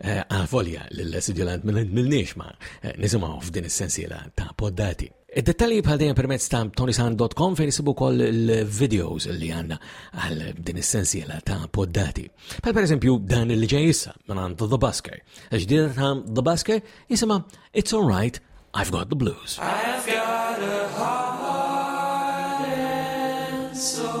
Għavolja eh, l-siġilant mill-nix ma eh, nisimaw f'din is-sensiela ta' poddati. Id-dettalji bħal dejjem permezz ta' tonisan.com fejn isibu koll il-videos li għanna għal din is-sensiela ta' poddati. Pal per eżempju dan li ġej issa minn The Busker. Ġdida ta' The Busker jisima It's Alright, I've Got the Blues. I've got a heart and soul.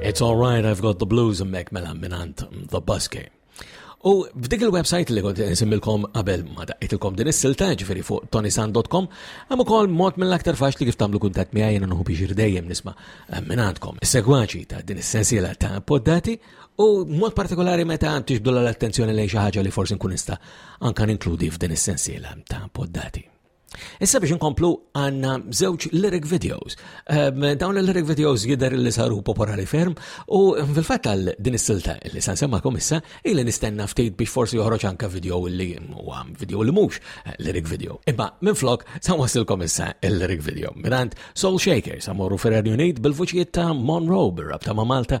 It's all right, I've got the blues mek mela minant the buskey. U f'dik il-website li kont nsimilkom qabel ma daqitilkom din is-silta ġifieri fuq tonisan.com hemm ukoll mod mill-aktar faċli kif tagħmlu kuntatt miegħi jiena nħu biex dejjem nisma' eh, minn għandkom. Is-segwaċi ta' din is-sensiela ta' poddati u mod partikolari meta tixbdu l-attenzjoni lejn xi ħaġa li forsi nkun nista' anka ninkludi f'din is-sensiela ta' poddati. Issa biex inkomplu għanna żewġ lyric videos. Ehm, dawn il-lyric videos jidher li saru popolari ferm u fil-fatt għal din is-silta li san semmakom issa illi nistenna ftit biex forsi joħroġ anka video li huwa video li mhux eh, lyric video. Imma minn flok sa wasilkom issa il-lyric video. Minant Soul Shaker sa morru Ferrer Unit bil-vuċijiet ta' Monroe bir-rabta ma' Malta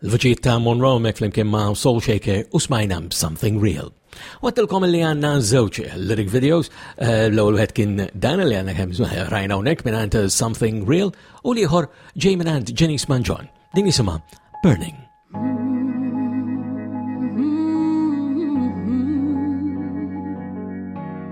Il-vuċijiet ta' Monroe mek flimkien ma' Soul Shaker u smajna Something Real. Wattilkom li għanna zewċ lyric videos, eh, l-ewwel wieħed kien dan li għanna kemm rajna hawnhekk minn għand Something Real u l-ieħor ġej minn għand Jenny Smanġon. Din jisimha Burning.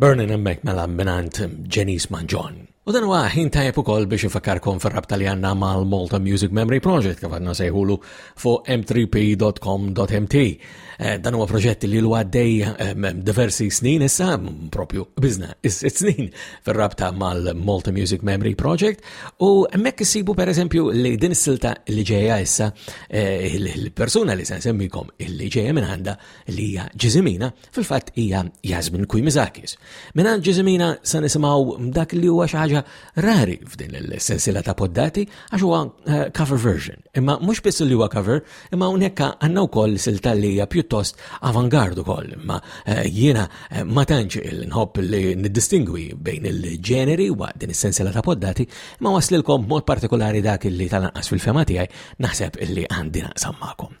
Burning emmek mela minant Janice Manġon. U dan huwa ħin tajjeb ukoll biex infakkarkom fir-rabta li għandna mal-Malta Music Memory Project kif għandna sejħulu fuq m3p.com.mt. Eh, dan huwa proġett li huwa għaddej eh, diversi snin issa propju biżna is-sitt snin fir-rabta mal-Malta Music Memory Project u hemmhekk issibu pereżempju li din is-silta li ġejja issa eh, il-persuna li se nsemmikom li ġejja minn għandha li hija ġiżimina Fil-fatt hija Jasmin Kuimizakis. Minan ġizimina sa nisimaw dak li huwa xi ħaġa rari f'din il-sensila ta' poddati għax huwa eh, cover version. Imma mhux biss li huwa cover, imma hawnhekk għandna wkoll silta li hija pjuttost avangard ukoll. Imma eh, jiena eh, ma tantx il-nħobb li niddistingwi bejn il-ġeneri wa din is-sensila ta' poddati, imma waslilkom mod partikolari dak li tal-anqas fil-fema tiegħi naħseb illi għandi naqsam magħkom.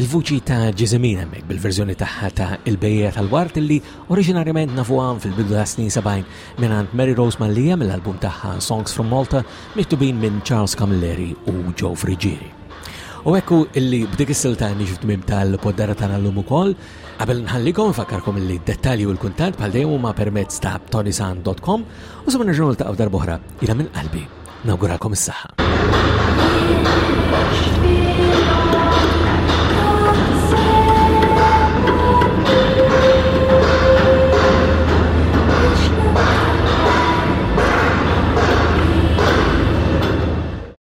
Il-vuċi ta' Ġiżimin hemmhekk bil-verżjoni tagħha ta' Il-Bejja tal-Ward li oriġinarjament nafu għan fil-bidu ta' snin 70 mingħand Mary Rose Mallija mill-album tagħha Songs from Malta miktubin minn Charles Camilleri u Joe Frigieri. U ekku illi b'dik is-silta nixu tmim tal-poddara tagħna llum ukoll, qabel nħallikom nfakkarkom illi dettalji u l-kuntatt bħal dejjem huma permezz ta' tonisan.com U sa ma nerġgħu niltaqgħu darb'oħra, jiena minn qalbi nawguralkom is-saħħa.